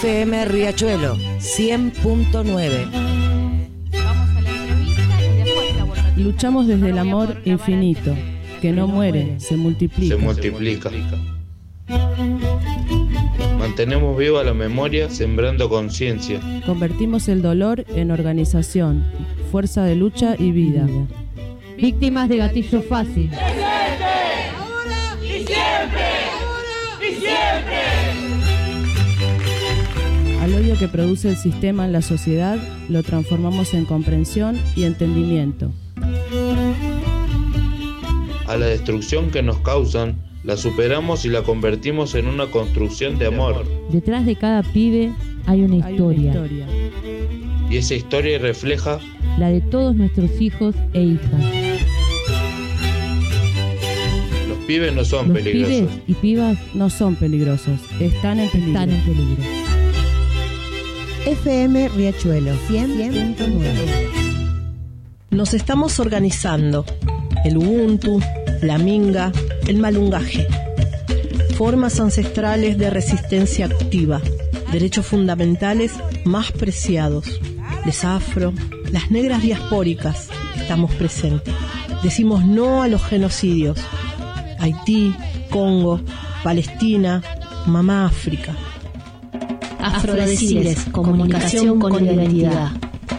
FM Riachuelo 100.9. Luchamos desde el amor infinito, que no muere, se multiplica. Se multiplica. Mantenemos viva la memoria sembrando conciencia. Convertimos el dolor en organización, fuerza de lucha y vida. Víctimas de gatillo fácil. Que produce el sistema en la sociedad, lo transformamos en comprensión y entendimiento. A la destrucción que nos causan, la superamos y la convertimos en una construcción de amor. Detrás de cada pibe hay una historia. Y esa historia refleja la de todos nuestros hijos e hijas. Los pibes no son Los peligrosos. pibes y pibas No son peligrosos, están en peligro. están en peligro. FM Riachuelo 100.9. Nos estamos organizando. El Ubuntu, la Minga, el Malungaje. Formas ancestrales de resistencia activa. Derechos fundamentales más preciados. Les afro, las negras diaspóricas estamos presentes. Decimos no a los genocidios. Haití, Congo, Palestina, Mamá África. Afrodeciles, comunicación con identidad.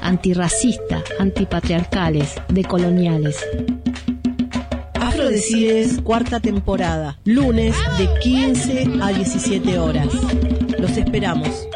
Antirracista, antipatriarcales, decoloniales. Afrodecides, cuarta temporada, lunes de 15 a 17 horas. Los esperamos.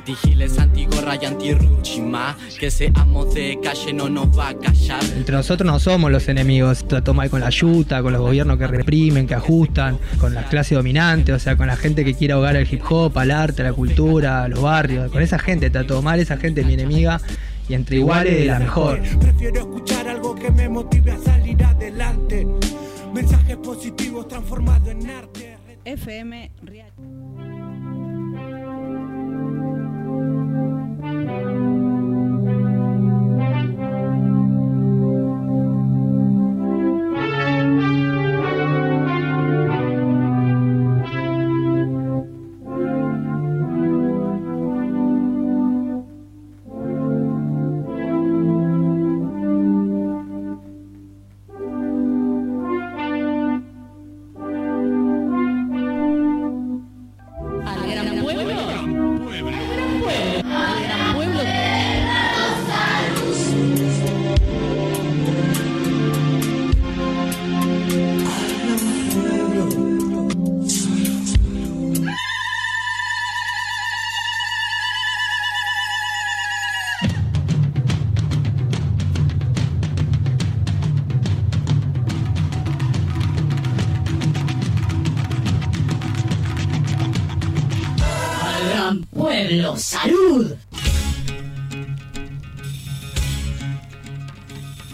Antigiles, antigorra y antirruchima. Que seamos de calle no nos va a callar. Entre nosotros no somos los enemigos. Trató mal con la yuta, con los gobiernos que reprimen, que ajustan, con la clase dominante, o sea, con la gente que quiere ahogar el hip hop, al arte, a la cultura, a los barrios. Con esa gente está todo mal, esa gente es mi enemiga. Y entre iguales, la mejor. Prefiero escuchar algo que me motive a salir adelante. Mensajes positivos transformados en arte. FM Al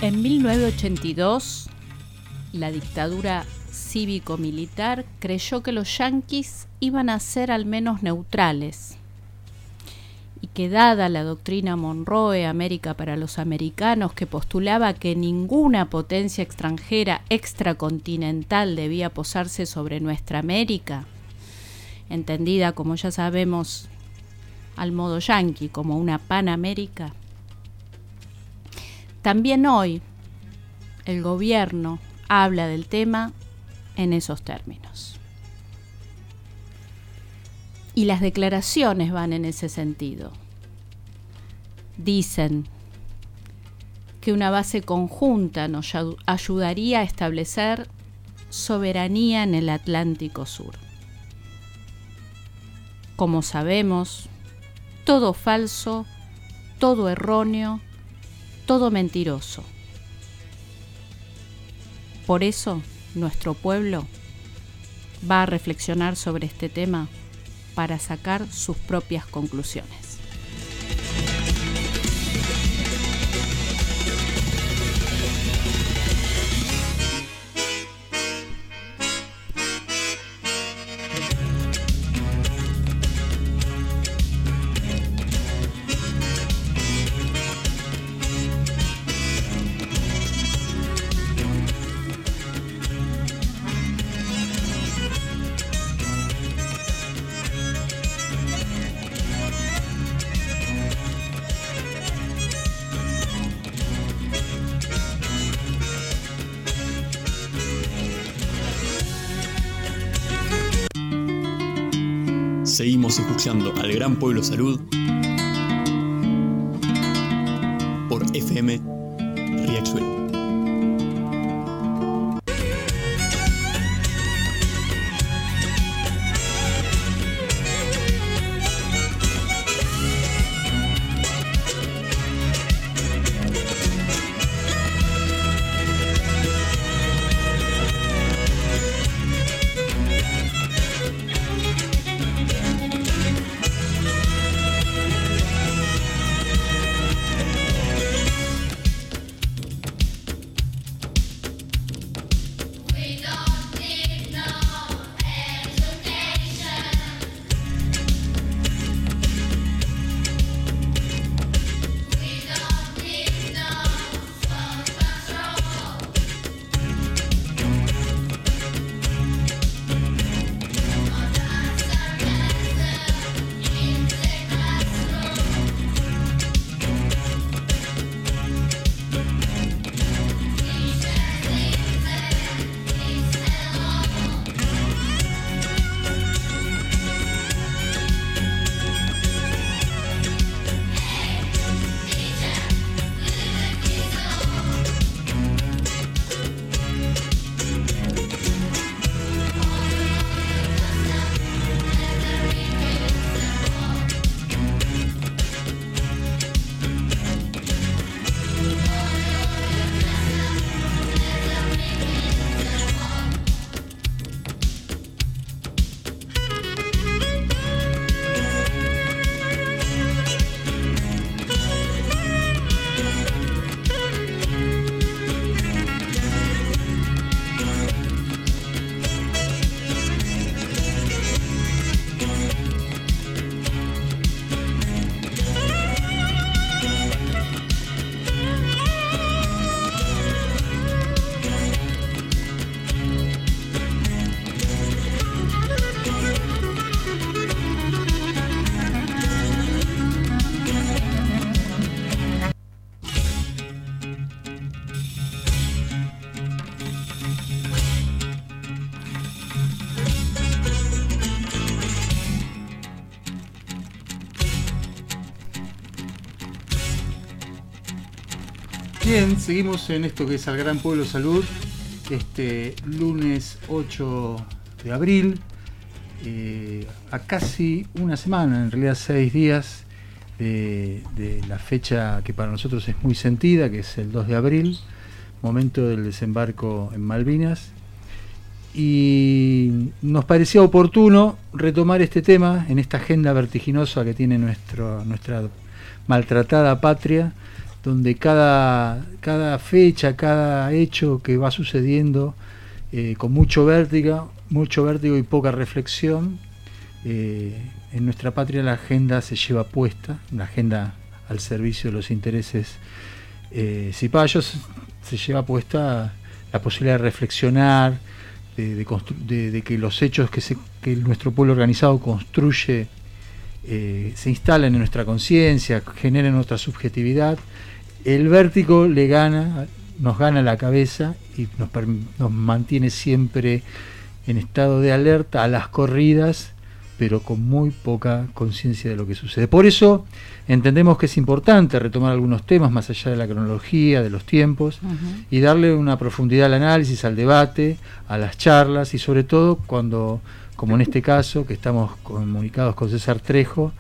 En 1982, la dictadura cívico-militar creyó que los yanquis iban a ser al menos neutrales. Y que dada la doctrina Monroe América para los americanos que postulaba que ninguna potencia extranjera extracontinental debía posarse sobre nuestra América, entendida como ya sabemos al modo yanqui como una Panamérica, también hoy el gobierno habla del tema en esos términos. Y las declaraciones van en ese sentido. Dicen que una base conjunta nos ayu- ayudaría a establecer soberanía en el Atlántico Sur. Como sabemos, todo falso, todo erróneo, todo mentiroso. Por eso, nuestro pueblo va a reflexionar sobre este tema para sacar sus propias conclusiones. Seguimos escuchando al Gran Pueblo Salud por FM Riachuelo. Bien, seguimos en esto que es al Gran Pueblo Salud, este lunes 8 de abril, eh, a casi una semana, en realidad seis días, de, la fecha que para nosotros es muy sentida, que es el 2 de abril, momento del desembarco en Malvinas. Y nos parecía oportuno retomar este tema en esta agenda vertiginosa que tiene nuestra maltratada patria, donde cada, cada fecha, cada hecho que va sucediendo eh, con mucho vértigo, mucho vértigo y poca reflexión, eh, en nuestra patria la agenda se lleva puesta, la agenda al servicio de los intereses eh, cipayos, se lleva puesta la posibilidad de reflexionar, de, que los hechos que, se, que nuestro pueblo organizado construye eh, se instalan en nuestra conciencia, generan nuestra subjetividad el vértigo le gana, nos gana la cabeza y nos, nos, mantiene siempre en estado de alerta a las corridas, pero con muy poca conciencia de lo que sucede. Por eso entendemos que es importante retomar algunos temas más allá de la cronología, de los tiempos, uh -huh. y darle una profundidad al análisis, al debate, a las charlas, y sobre todo cuando, como en este caso, que estamos comunicados con César Trejo,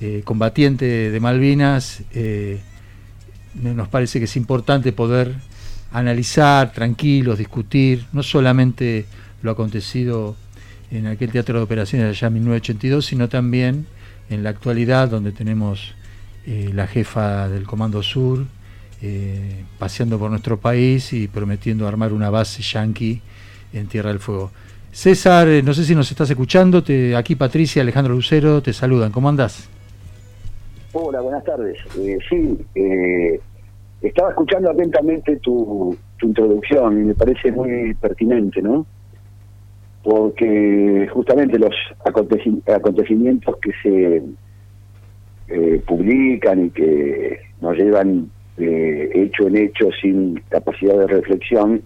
eh, combatiente de Malvinas, eh, nos parece que es importante poder analizar tranquilos, discutir, no solamente lo acontecido en aquel teatro de operaciones allá en 1982, sino también en la actualidad donde tenemos eh, la jefa del Comando Sur eh, paseando por nuestro país y prometiendo armar una base yanqui en Tierra del Fuego. César, eh, no sé si nos estás escuchando, te, aquí Patricia, Alejandro Lucero, te saludan, ¿cómo andás? Hola, buenas tardes. Eh, sí, eh, estaba escuchando atentamente tu, introducción y me parece muy pertinente, ¿no? Porque justamente los acontecimientos que se eh, publican y que nos llevan eh, hecho en hecho sin capacidad de reflexión,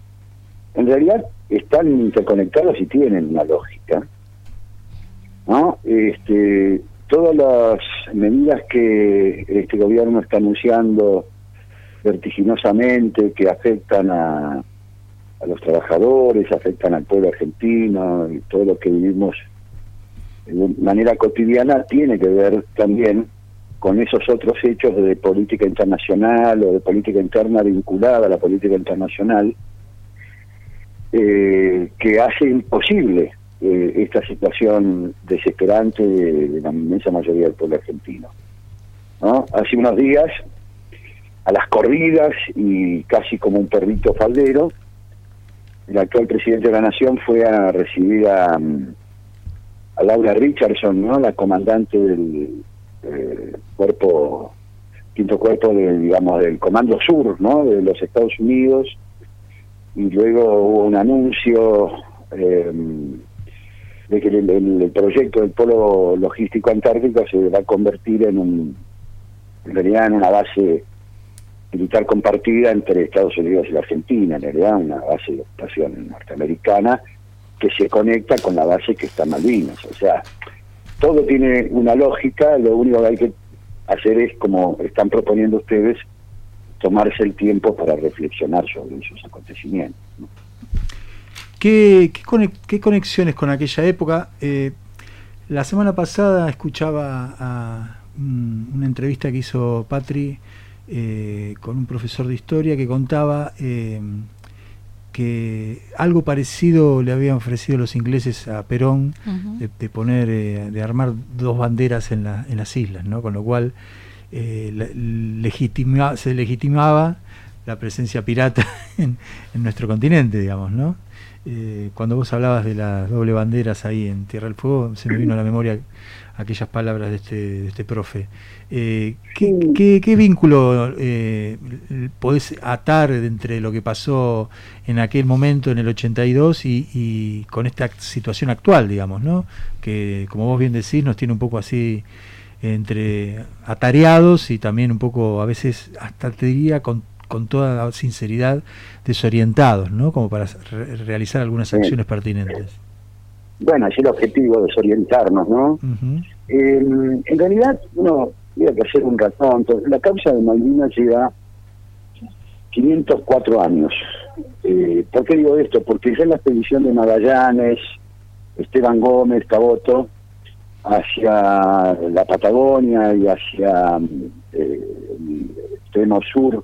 en realidad están interconectados y tienen una lógica. ¿no? Este, todas las medidas que este gobierno está anunciando vertiginosamente, que afectan a, a los trabajadores, afectan al pueblo argentino y todo lo que vivimos de manera cotidiana, tiene que ver también con esos otros hechos de política internacional o de política interna vinculada a la política internacional eh, que hace imposible eh, esta situación desesperante de, la inmensa mayoría del pueblo argentino. ¿no? Hace unos días, a las corridas y casi como un perrito faldero, el actual presidente de la Nación fue a recibir a, mm, a Laura Richardson, ¿no? la comandante del eh, cuerpo, quinto cuerpo de, digamos, del Comando Sur, ¿no? de los Estados Unidos, y luego hubo un anuncio eh, de que el, proyecto del polo logístico antártico se va a convertir en un en realidad en una base militar compartida entre Estados Unidos y la Argentina, en realidad una base de ocupación norteamericana que se conecta con la base que está en Malvinas. O sea, todo tiene una lógica, lo único que hay que hacer es, como están proponiendo ustedes, tomarse el tiempo para reflexionar sobre esos acontecimientos. ¿Qué, qué, conexiones con aquella época? Eh, la semana pasada escuchaba a una entrevista que hizo Patri eh, con un profesor de historia que contaba eh, que algo parecido le habían ofrecido los ingleses a Perón de, de poner, eh, de armar dos banderas en, la- en las islas, ¿no? Con lo cual eh, la- legitima- se legitimaba la presencia pirata en, en nuestro continente, digamos, ¿no? Eh, cuando vos hablabas de las doble banderas ahí en Tierra del Fuego, se me vino a la memoria aquellas palabras de este, de este profe. Eh, ¿qué, qué- qué vínculo eh, podés atar entre lo que pasó en aquel momento, en el 82, y, y con esta situación actual, digamos, ¿no? Que, como vos bien decís, nos tiene un poco así entre atareados y también un poco, a veces, hasta te diría, con, con toda sinceridad, desorientados, ¿no? Como para re- realizar algunas Sí. acciones pertinentes. Bueno, es el objetivo, desorientarnos, ¿no? Eh, en realidad, uno tiene que hacer un ratón. La causa de Malvinas lleva 504 años. Eh, ¿Por qué digo esto? Porque ya en la expedición de Magallanes, Esteban Gómez, Caboto, hacia la Patagonia y hacia eh, el extremo sur,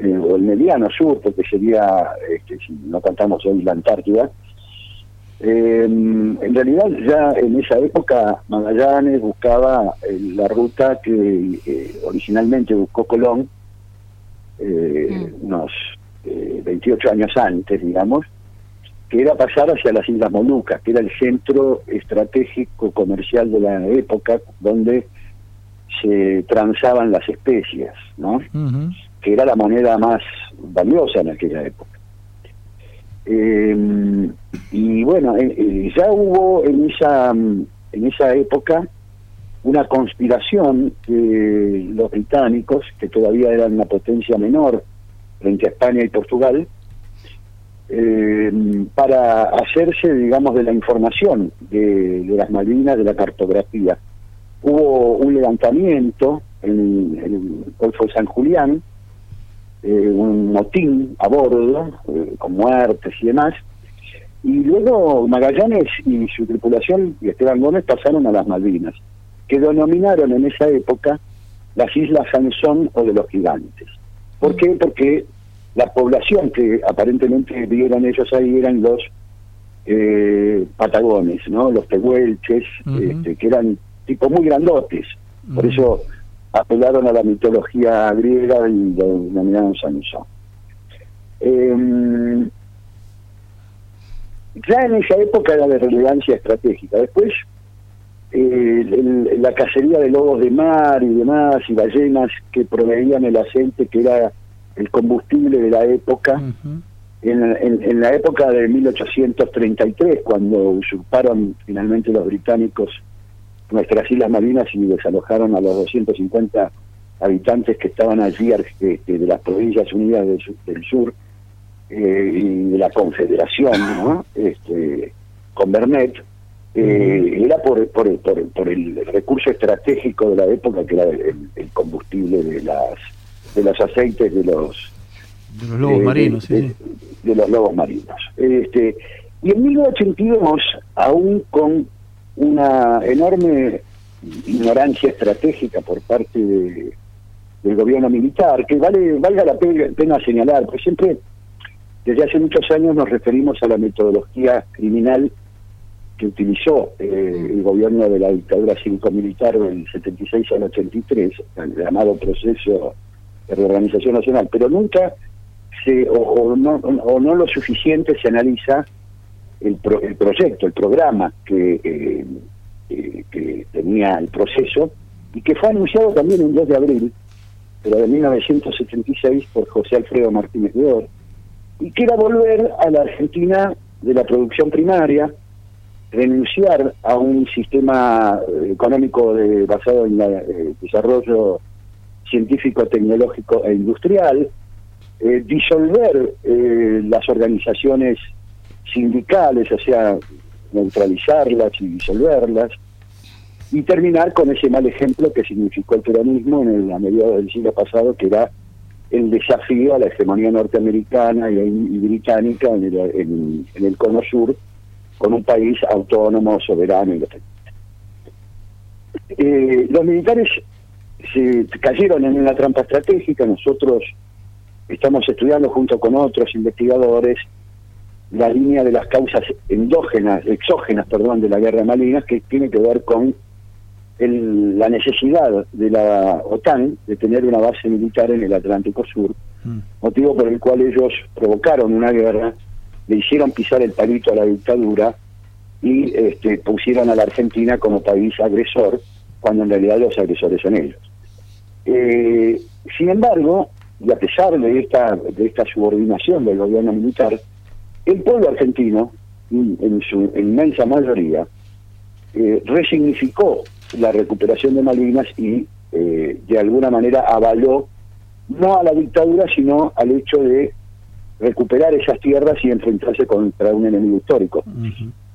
eh, o el mediano sur, porque sería, este, si no contamos hoy la Antártida, eh, en realidad ya en esa época Magallanes buscaba eh, la ruta que eh, originalmente buscó Colón, eh, unos eh, 28 años antes, digamos, que era pasar hacia las Islas Molucas, que era el centro estratégico comercial de la época donde se transaban las especies, ¿no? Que era la moneda más valiosa en aquella época. Eh, y bueno, eh, ya hubo en esa, mm, en esa época una conspiración de los británicos, que todavía eran una potencia menor frente a España y Portugal, eh, para hacerse, digamos, de la información de, de las Malvinas, de la cartografía. Hubo un levantamiento en, en el Golfo de San Julián, eh, un motín a bordo, eh, con muertes y demás, y luego Magallanes y su tripulación y Esteban Gómez pasaron a las Malvinas, que denominaron en esa época las Islas Sansón o de los Gigantes. ¿Por qué? Porque la población que aparentemente vieron ellos ahí eran los eh, patagones, ¿no? Los tehuelches, este, que eran tipos muy grandotes. Por eso apelaron a la mitología griega y lo denominaron Sansón. Eh, ya en esa época era de relevancia estratégica. Después, eh, el- la cacería de lobos de mar y demás, y ballenas que proveían el aceite, que era el combustible de la época, en, en- en la época de 1833, cuando usurparon finalmente los británicos nuestras Islas Malvinas y desalojaron a los 250 habitantes que estaban allí este, de las Provincias Unidas del Sur, del sur, eh, y de la Confederación, ¿no? Este, con Bernet, eh, era por por, por, por, el recurso estratégico de la época que era el, el combustible de las de los aceites de los De los lobos eh, marinos, de, sí. de los lobos marinos. Este, y en 1982, aún con una enorme ignorancia estratégica por parte de- del gobierno militar, que vale valga la pe- pena señalar, porque siempre, desde hace muchos años nos referimos a la metodología criminal que utilizó eh, el gobierno de la dictadura cívico-militar del 76 al 83, el llamado proceso de reorganización nacional, pero nunca se, o, o no, o no lo suficiente se analiza el, pro- el proyecto, el programa que, eh, eh, que tenía el proceso y que fue anunciado también el 2 de abril, pero de 1976 por José Alfredo Martínez de Or, y que era volver a la Argentina de la producción primaria, renunciar a un sistema eh, económico de- basado en el desarrollo científico, tecnológico e industrial, disolver las organizaciones sindicales, o sea, neutralizarlas y disolverlas, y terminar con ese mal ejemplo que significó el peronismo en el, a mediados del siglo pasado, que era el desafío a la hegemonía norteamericana y, y británica en el, en- el cono sur, con un país autónomo, soberano y. Eh, los militares se cayeron en una trampa estratégica, nosotros estamos estudiando junto con otros investigadores la línea de las causas endógenas, exógenas, perdón, de la guerra de Malvinas, que tiene que ver con el- la necesidad de la OTAN de tener una base militar en el Atlántico Sur, motivo por el cual ellos provocaron una guerra, le hicieron pisar el palito a la dictadura y este, pusieron a la Argentina como país agresor, cuando en realidad los agresores son ellos. Eh, sin embargo, y a pesar de esta, de esta subordinación del gobierno militar, el pueblo argentino, en en su inmensa mayoría, eh, resignificó la recuperación de Malvinas y eh, de alguna manera avaló no a la dictadura, sino al hecho de recuperar esas tierras y enfrentarse contra un enemigo histórico.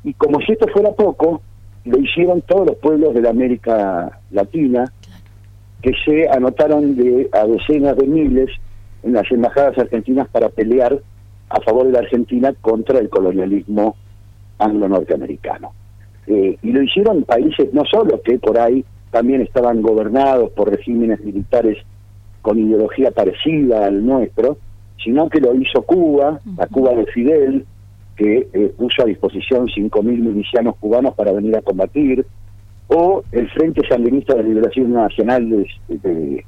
Y como si esto fuera poco, lo hicieron todos los pueblos de la América Latina, que se anotaron de a decenas de miles en las embajadas argentinas para pelear a favor de la Argentina contra el colonialismo anglo-norteamericano. Eh, y lo hicieron países no solo que por ahí también estaban gobernados por regímenes militares con ideología parecida al nuestro, sino que lo hizo Cuba, la Cuba de Fidel, que eh, puso a disposición 5.000 milicianos cubanos para venir a combatir, o el Frente Sandinista de Liberación Nacional de, de-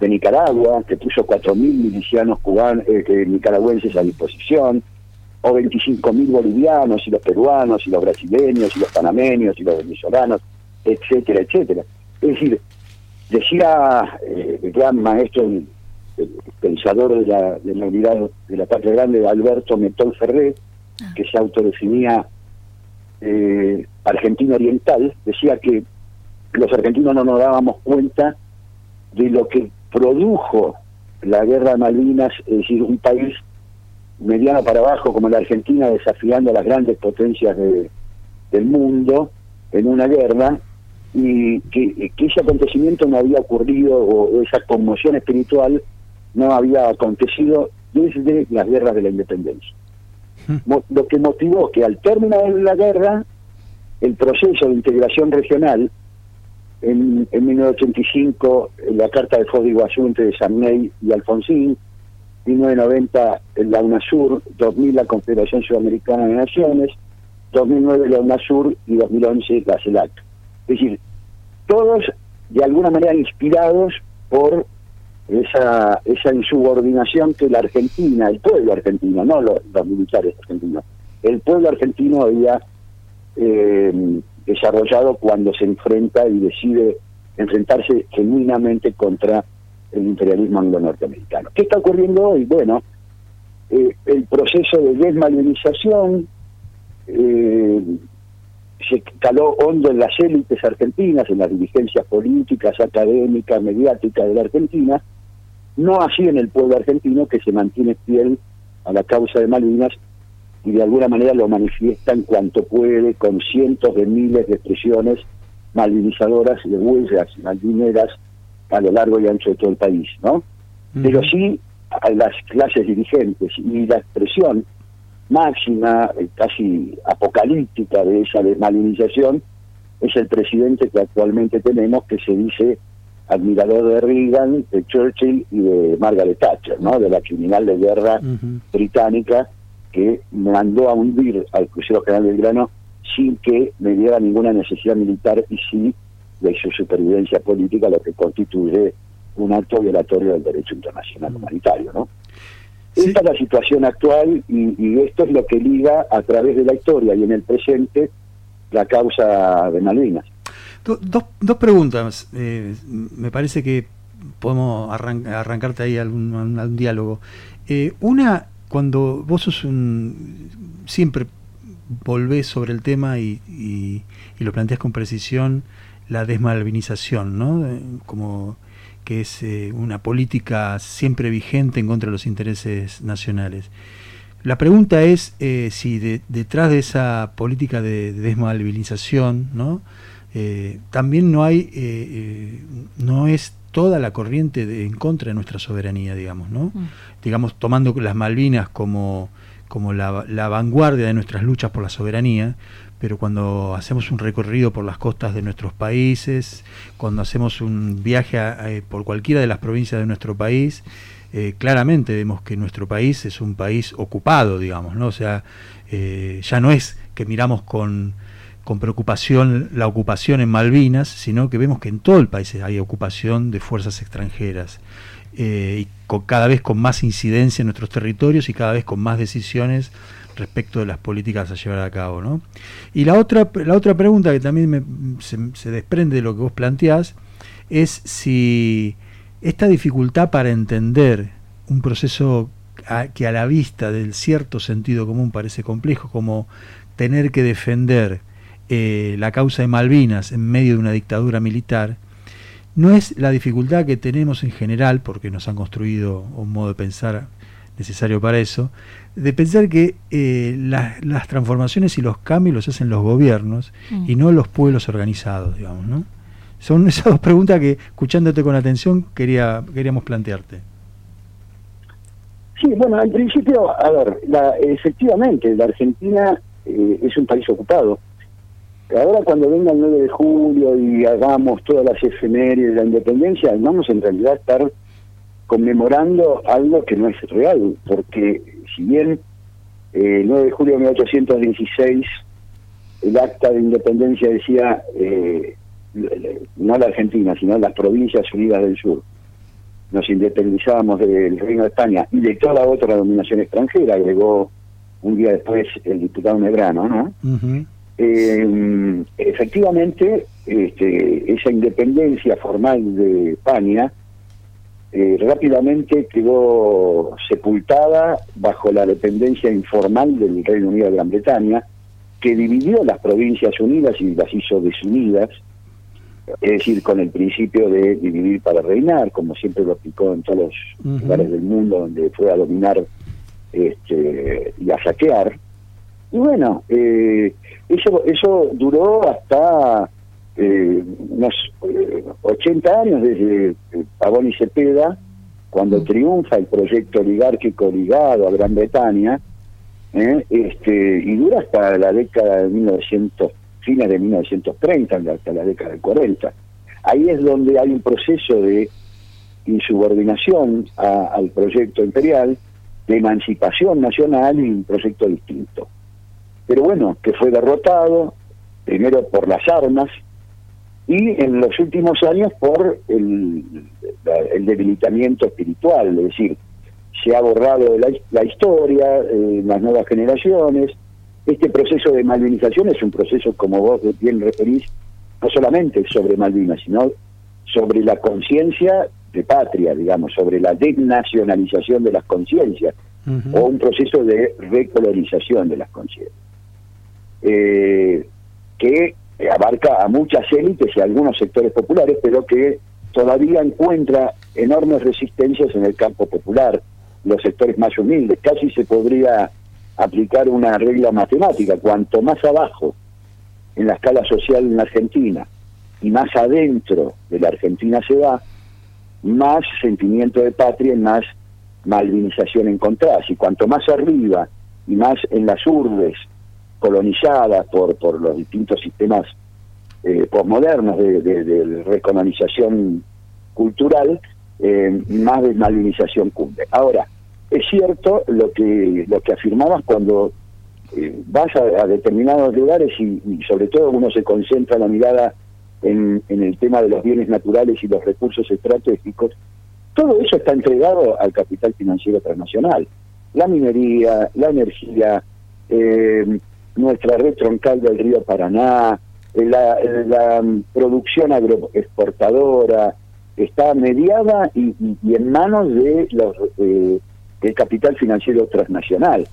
de Nicaragua, que puso 4.000 milicianos cubanos, eh, nicaragüenses a disposición, o 25.000 bolivianos, y los peruanos, y los brasileños, y los panameños, y los venezolanos, etcétera, etcétera. Es decir, decía eh, el gran maestro, el, el pensador de la, de la unidad de la patria grande, Alberto Metón Ferré, que se autodefinía eh, argentino oriental, decía que los argentinos no nos dábamos cuenta de lo que produjo la guerra de Malvinas, es decir, un país mediano para abajo como la Argentina desafiando a las grandes potencias de- del mundo en una guerra y que, que ese acontecimiento no había ocurrido o, esa conmoción espiritual no había acontecido desde las guerras de la independencia. Mo- Lo que motivó que al término de la guerra el proceso de integración regional en, en 1985 en la Carta de Foz de Iguazú entre Sarney y Alfonsín, 1990 en la UNASUR, 2000 la Confederación Sudamericana de Naciones, 2009 la UNASUR. Y 2011 la CELAC. Es decir, todos de alguna manera inspirados por esa, esa insubordinación que la Argentina, el pueblo argentino, no los, los militares argentinos, el pueblo argentino había eh, desarrollado cuando se enfrenta y decide enfrentarse genuinamente contra el imperialismo anglo-norteamericano. ¿Qué está ocurriendo hoy? Bueno, eh, el proceso de desmalvinización eh, se caló hondo en las élites argentinas, en las dirigencias políticas, académicas, mediáticas de la Argentina, no así en el pueblo argentino que se mantiene fiel a la causa de Malvinas y de alguna manera lo manifiesta en cuanto puede con cientos de miles de expresiones malvinizadoras de huellas malvineras a lo largo y ancho de todo el país, ¿no? Pero sí a las clases dirigentes y la expresión máxima, eh, casi apocalíptica de esa desmalvinización es el presidente que actualmente tenemos que se dice admirador de Reagan, de Churchill y de Margaret Thatcher, ¿no? De la criminal de guerra británica que mandó a hundir al crucero general del grano sin que me diera ninguna necesidad militar y sí de su supervivencia política, lo que constituye un acto violatorio del derecho internacional humanitario, ¿no? Esta es la situación actual y, y esto es lo que liga a través de la historia y en el presente la causa de Malvinas. Do- dos, dos preguntas. eh, me parece que podemos arran- arrancarte ahí algún, algún diálogo. Eh, una, cuando vos sos un. siempre volvés sobre el tema y, lo planteas con precisión, la desmalvinización, ¿no? Eh, Como que es eh, una política siempre vigente en contra de los intereses nacionales. La pregunta es eh, si de- detrás de esa política de, de desmalvinización, ¿no? También no hay, no es toda la corriente de- en contra de nuestra soberanía, digamos, ¿no? Digamos, tomando las Malvinas como, como la, la vanguardia de nuestras luchas por la soberanía, pero cuando hacemos un recorrido por las costas de nuestros países, cuando hacemos un viaje a- a- por cualquiera de las provincias de nuestro país, eh, claramente vemos que nuestro país es un país ocupado, digamos, ¿no? O sea, eh, ya no es que miramos con, con preocupación la ocupación en Malvinas, sino que vemos que en todo el país hay ocupación de fuerzas extranjeras. eh, y cada vez con más incidencia en nuestros territorios y cada vez con más decisiones respecto de las políticas a llevar a cabo. ¿no? Y la otra, la otra pregunta que también se, desprende de lo que vos planteás es si esta dificultad para entender un proceso que a la vista del cierto sentido común parece complejo, como tener que defender eh, la causa de Malvinas en medio de una dictadura militar, no es la dificultad que tenemos en general, porque nos han construido un modo de pensar necesario para eso, de pensar que eh, la- las transformaciones y los cambios los hacen los gobiernos Mm. y no los pueblos organizados, digamos, ¿no? Son esas dos preguntas que, escuchándote con atención, quería, queríamos plantearte. Sí, bueno, en principio, a ver, la, efectivamente, la Argentina eh, es un país ocupado. Ahora cuando venga el 9 de julio y hagamos todas las efemérides de la independencia, vamos en realidad a estar conmemorando algo que no es real, porque si bien eh, el 9 de julio de 1816 el acta de independencia decía eh, no la Argentina, sino las provincias unidas del sur, nos independizábamos del Reino de España y de toda otra dominación extranjera, agregó un día después el diputado Medrano, ¿no? Eh, efectivamente, este, esa independencia formal de España eh, rápidamente quedó sepultada bajo la dependencia informal del Reino Unido de Gran Bretaña, que dividió las provincias unidas y las hizo desunidas, es decir, con el principio de dividir para reinar, como siempre lo aplicó en todos los lugares del mundo donde fue a dominar este, y a saquear. Y bueno, eh, eso, eso duró hasta eh, unos eh, 80 años desde eh, Pavón y Cepeda, cuando triunfa el proyecto oligárquico ligado a Gran Bretaña, ¿eh? este, y dura hasta la década de 1900, fines de 1930, hasta la década del 40. Ahí es donde hay un proceso de insubordinación a- al proyecto imperial, de emancipación nacional y un proyecto distinto. Pero bueno, que fue derrotado, primero por las armas, y en los últimos años por el, debilitamiento espiritual, es decir, se ha borrado la, la historia, eh, las nuevas generaciones. Este proceso de malvinización es un proceso, como vos bien referís, no solamente sobre Malvinas, sino sobre la conciencia de patria, digamos, sobre la desnacionalización de las conciencias, o un proceso de recolonización de las conciencias, eh, que abarca a muchas élites y a algunos sectores populares, pero que todavía encuentra enormes resistencias en el campo popular, los sectores más humildes. Casi se podría aplicar una regla matemática. Cuanto más abajo en la escala social en la Argentina y más adentro de la Argentina se va, más sentimiento de patria y más malvinización encontrada. Y cuanto más arriba y más en las urbes colonizadas por, por los distintos sistemas eh, posmodernos de, de, recolonización cultural, eh, más desmalvinización cumple. Ahora, es cierto lo que lo que afirmabas cuando eh, vas a, a, determinados lugares y, y, sobre todo uno se concentra la mirada en, en, el tema de los bienes naturales y los recursos estratégicos, todo eso está entregado al capital financiero transnacional. La minería, la energía, eh, nuestra red troncal del río Paraná, eh, la, la producción agroexportadora, está mediada y, en manos de los eh, del capital financiero transnacional.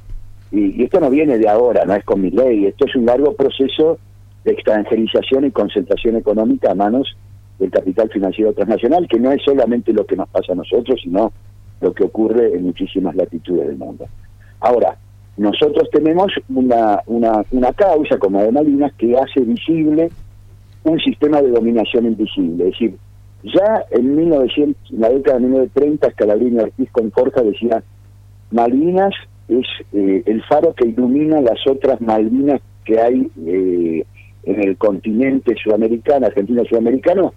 Y, y, esto no viene de ahora, no es con mi ley, esto es un largo proceso de extranjerización y concentración económica a manos del capital financiero transnacional, que no es solamente lo que nos pasa a nosotros, sino lo que ocurre en muchísimas latitudes del mundo. Ahora, nosotros tenemos una, una, una causa como de Malinas que hace visible un sistema de dominación invisible, es decir, ya en 1900, en la década de 1930, Scalabrini Ortiz con Forja decía, Malvinas es eh, el faro que ilumina las otras Malvinas que hay eh, en el continente sudamericano, argentino sudamericano,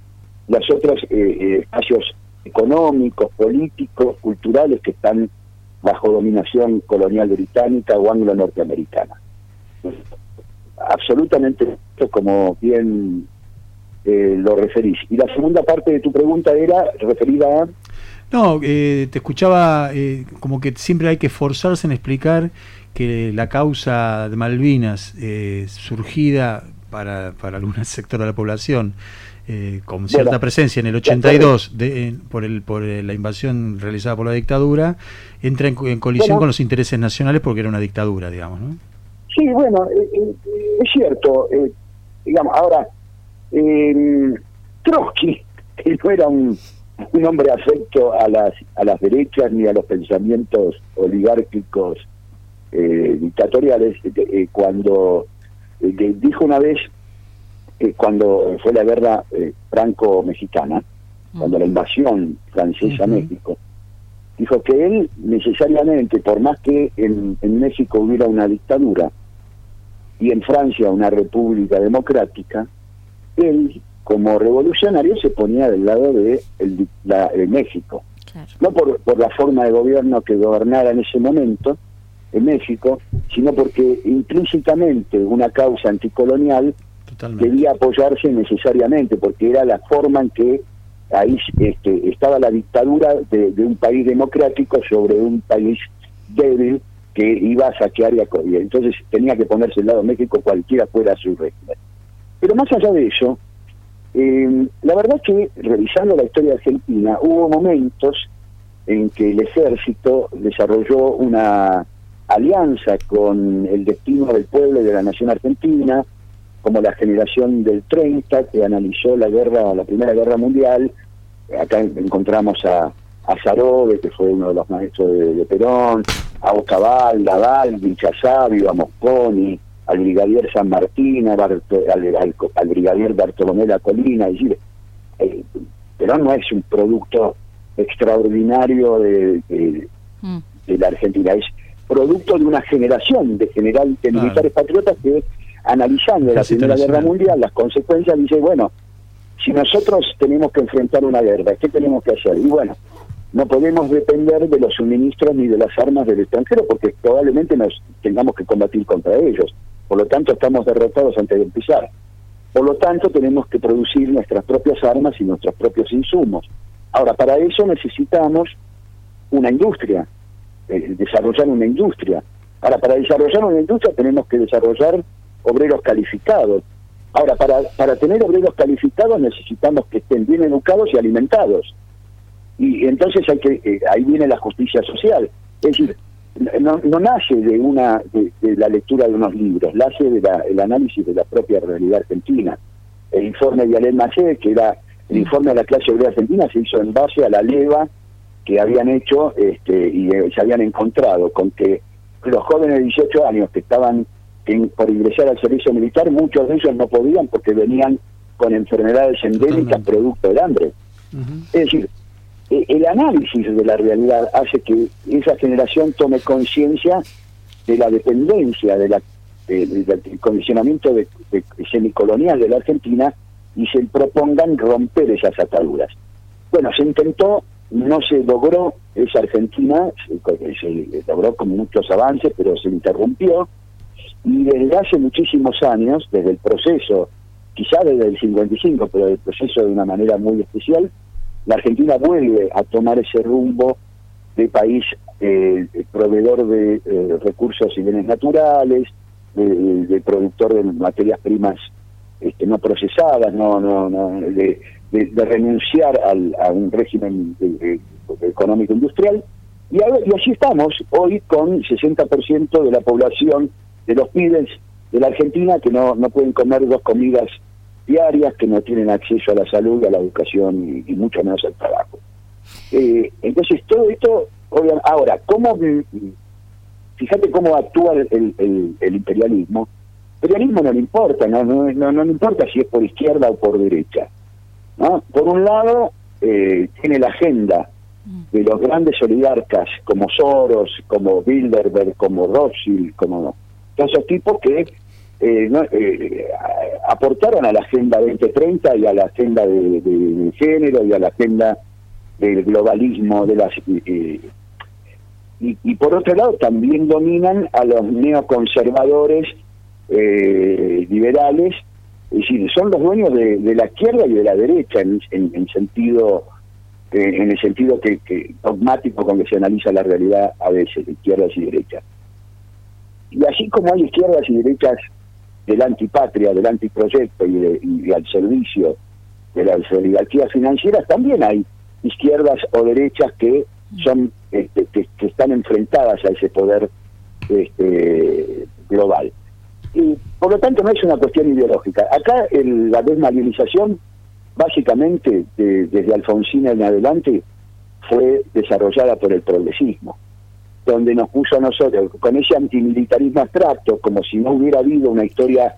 las otras eh, espacios económicos, políticos, culturales que están bajo dominación colonial británica o anglo-norteamericana. Absolutamente, como bien eh, lo referís. Y la segunda parte de tu pregunta era referida a... No, eh, te escuchaba eh, como que siempre hay que esforzarse en explicar que la causa de Malvinas, eh, surgida para, para algún sector de la población, eh, con cierta bueno, presencia en el 82 de, en, por, el, por la invasión realizada por la dictadura, entra en, en colisión bueno, con los intereses nacionales porque era una dictadura, digamos, ¿no? Sí, bueno, eh, es cierto. digamos, ahora, Trotsky, que no era un un hombre afecto a las a las derechas ni a los pensamientos oligárquicos eh, dictatoriales eh, cuando eh, dijo una vez cuando fue la guerra franco-mexicana cuando la invasión francesa a uh -huh. México dijo que él necesariamente por más que en, en México hubiera una dictadura y en Francia una república democrática él como revolucionario se ponía del lado de, el, la, de México. Claro. No por, por la forma de gobierno que gobernara en ese momento en México, sino porque implícitamente una causa anticolonial Totalmente. debía apoyarse necesariamente, porque era la forma en que ahí este, estaba la dictadura de, un país democrático sobre un país débil que iba a saquear y a Entonces tenía que ponerse del lado de México cualquiera fuera su régimen. Pero más allá de eso, eh, la verdad que revisando la historia argentina hubo momentos en que el ejército desarrolló una alianza con el destino del pueblo y de la nación argentina, como la generación del 30 que analizó la guerra, la primera guerra mundial. Acá encontramos a, a Zarobe, que fue uno de los maestros de, de Perón, a Ocabal, Daval, Vilchasabio, a Mosconi, al brigadier San Martín, al, al, al, al brigadier Bartolomé La Colina, es decir, eh, Perón no es un producto extraordinario de, de, mm. de, la Argentina, es producto de una generación de generales de militares patriotas que analizando la Primera Guerra Mundial, las consecuencias, dice, bueno, si nosotros tenemos que enfrentar una guerra, ¿qué tenemos que hacer? Y bueno, no podemos depender de los suministros ni de las armas del extranjero porque probablemente nos tengamos que combatir contra ellos. Por lo tanto, estamos derrotados antes de empezar. Por lo tanto, tenemos que producir nuestras propias armas y nuestros propios insumos. Ahora, para eso necesitamos una industria, eh, desarrollar una industria. Ahora, para desarrollar una industria tenemos que desarrollar obreros calificados. Ahora, para, para tener obreros calificados necesitamos que estén bien educados y alimentados. Y entonces hay que, eh, ahí viene la justicia social. Es decir, no, no nace de una de, la lectura de unos libros, nace del de análisis de la propia realidad argentina. El informe de Alain Macé, que era el informe de la clase obrera argentina, se hizo en base a la leva que habían hecho este, y eh, se habían encontrado con que los jóvenes de 18 años que estaban por ingresar al servicio militar, muchos de ellos no podían porque venían con enfermedades endémicas producto del hambre. Es decir, e- el análisis de la realidad hace que esa generación tome conciencia de la dependencia, de la, de- de- del condicionamiento de- de- semicolonial de la Argentina y se propongan romper esas ataduras. Bueno, se intentó, no se logró esa Argentina, se, se logró con muchos avances, pero se interrumpió, y desde hace muchísimos años, desde el proceso, quizá desde el 55, pero el proceso de una manera muy especial, la Argentina vuelve a tomar ese rumbo de país eh, proveedor de eh, recursos y bienes naturales, de, productor de materias primas este, no procesadas, no, no, no, de, renunciar al- a un régimen de- de- económico industrial. Y, y así estamos hoy con 60% de la población de los pibes de la Argentina que no, no pueden comer dos comidas diarias, que no tienen acceso a la salud, a la educación y, y mucho menos al trabajo. Eh, entonces, todo esto, obvia- ahora, ¿cómo, mm, fíjate cómo actúa el, el- el- el imperialismo. Imperialismo no le importa, no, no, no, no le importa si es por izquierda o por derecha. ¿no? Por un lado, eh, tiene la agenda de los grandes oligarcas como Soros, como Bilderberg, como Rothschild, como esos tipos que eh, no, eh, aportaron a la Agenda 2030 y a la agenda de, género y a la agenda del globalismo, de las... y, por otro lado también dominan a los neoconservadores eh, liberales, es decir, son los dueños de, la izquierda y de la derecha en, en- en sentido en el sentido que, que dogmático con que se analiza la realidad a veces, de izquierdas y derechas. Y así como hay izquierdas y derechas del antipatria, del antiproyecto y, de- y al servicio de las oligarquías financieras, también hay izquierdas o derechas que son este, que, están enfrentadas a ese poder este, global. Y por lo tanto no es una cuestión ideológica. Acá el- la desmalianización, básicamente de- desde Alfonsín en adelante, fue desarrollada por el progresismo, donde nos puso a nosotros con ese antimilitarismo abstracto, como si no hubiera habido una historia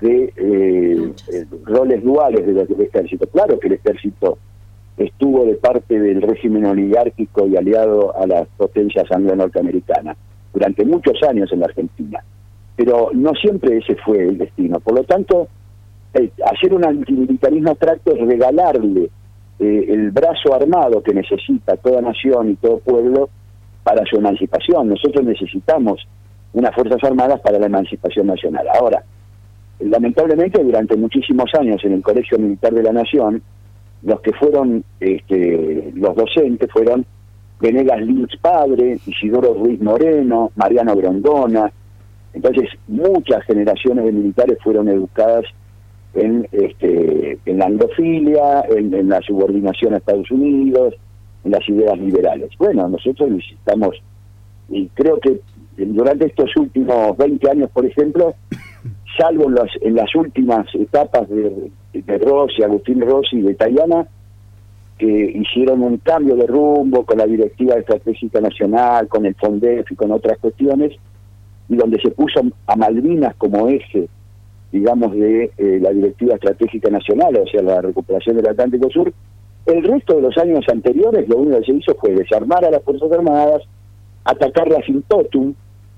de eh, eh, roles duales del del ejército. Claro que el ejército estuvo de parte del régimen oligárquico y aliado a las potencias anglo-norteamericanas durante muchos años en la Argentina. Pero no siempre ese fue el destino. Por lo tanto, eh, hacer un antimilitarismo abstracto es regalarle eh, el brazo armado que necesita toda nación y todo pueblo para su emancipación. Nosotros necesitamos unas Fuerzas Armadas para la emancipación nacional. Ahora, lamentablemente durante muchísimos años en el Colegio Militar de la Nación, los que fueron este, los docentes fueron Venegas Lynch padre, Isidoro Ruiz Moreno, Mariano Grondona. Entonces, muchas generaciones de militares fueron educadas en, este, en la anglofilia, en, en la subordinación a Estados Unidos, las ideas liberales. Bueno, nosotros necesitamos, y creo que durante estos últimos 20 años, por ejemplo, salvo en las, últimas etapas de, de Rossi, Agustín Rossi y de Tayana, que hicieron un cambio de rumbo con la Directiva Estratégica Nacional, con el FONDEF y con otras cuestiones, y donde se puso a Malvinas como eje, digamos, de eh, la Directiva Estratégica Nacional, o sea, la recuperación del Atlántico Sur, el resto de los años anteriores lo único que se hizo fue desarmar a las Fuerzas Armadas, atacarlas in totum.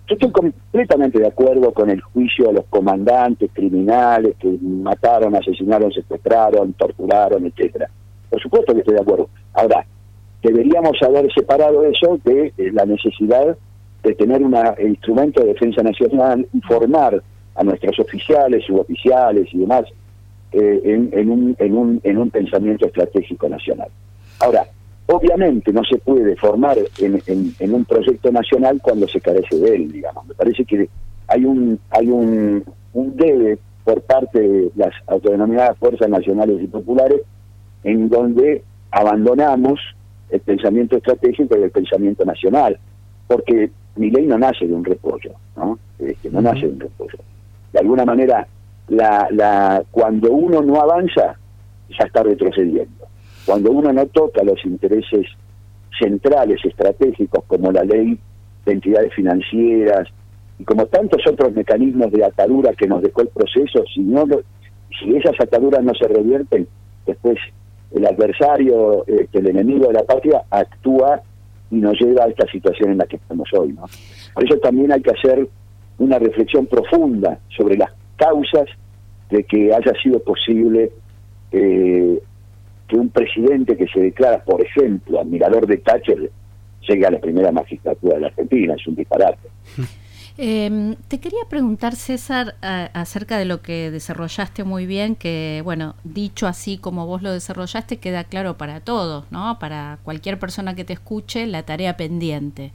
Yo estoy completamente de acuerdo con el juicio a los comandantes criminales que mataron, asesinaron, secuestraron, torturaron, etcétera. Por supuesto que estoy de acuerdo. Ahora, deberíamos haber separado eso de eh, la necesidad de tener un instrumento de defensa nacional y formar a nuestros oficiales, suboficiales y demás eh, en, en un, en, un, en un pensamiento estratégico nacional. Ahora, obviamente no se puede formar en, en, en un proyecto nacional cuando se carece de él, digamos. Me parece que hay un, hay un, un debe por parte de las autodenominadas fuerzas nacionales y populares en donde abandonamos el pensamiento estratégico y el pensamiento nacional, porque mi ley no nace de un repollo, ¿no? Este, no nace de un repollo. De alguna manera, la, la, cuando uno no avanza, ya está retrocediendo. Cuando uno no toca los intereses centrales, estratégicos, como la ley de entidades financieras y como tantos otros mecanismos de atadura que nos dejó el proceso, si no si esas ataduras no se revierten, después el adversario, eh, el enemigo de la patria, actúa y nos lleva a esta situación en la que estamos hoy. ¿no? Por eso también hay que hacer una reflexión profunda sobre las causas de que haya sido posible eh, que un presidente que se declara, por ejemplo, admirador de Thatcher, llegue a la primera magistratura de la Argentina. Es un disparate. Eh, te quería preguntar, César, acerca de lo que desarrollaste muy bien, que, bueno, dicho así como vos lo desarrollaste, queda claro para todos, ¿no? Para cualquier persona que te escuche, la tarea pendiente.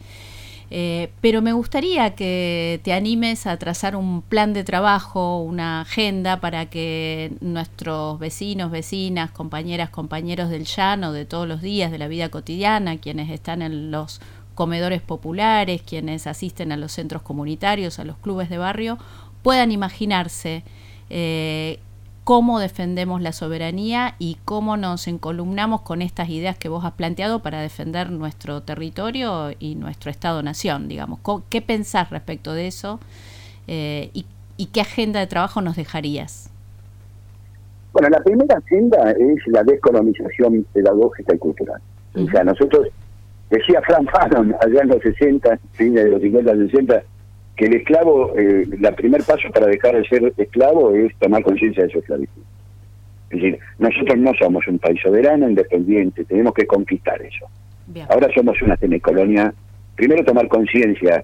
Eh, pero me gustaría que te animes a trazar un plan de trabajo, una agenda para que nuestros vecinos, vecinas, compañeras, compañeros del llano, de todos los días, de la vida cotidiana, quienes están en los comedores populares, quienes asisten a los centros comunitarios, a los clubes de barrio, puedan imaginarse eh, cómo defendemos la soberanía y cómo nos encolumnamos con estas ideas que vos has planteado para defender nuestro territorio y nuestro Estado-nación, digamos. ¿Qué pensás respecto de eso Eh, y, y qué agenda de trabajo nos dejarías? Bueno, la primera agenda es la descolonización pedagógica y cultural. O sea, nosotros, decía Frank Fanon allá en los 60, fines de los 50, 60, que el esclavo, eh, el primer paso para dejar de ser esclavo es tomar conciencia de su esclavitud. Es decir, nosotros no somos un país soberano, independiente, tenemos que conquistar eso. Ahora somos una semicolonia. Primero tomar conciencia,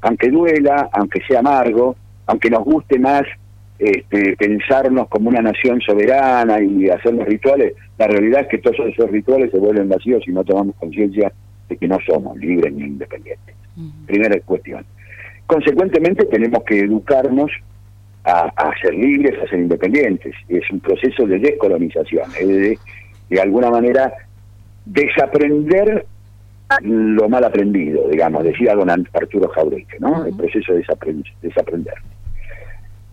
aunque duela, aunque sea amargo, aunque nos guste más este, pensarnos como una nación soberana y hacer los rituales, la realidad es que todos esos rituales se vuelven vacíos si no tomamos conciencia de que no somos libres ni independientes. Primera cuestión. Consecuentemente tenemos que educarnos a, a ser libres, a ser independientes. Es un proceso de descolonización, es de, de alguna manera desaprender lo mal aprendido, digamos, decía don Arturo Jaureche, ¿no? El proceso de desapren- desaprender.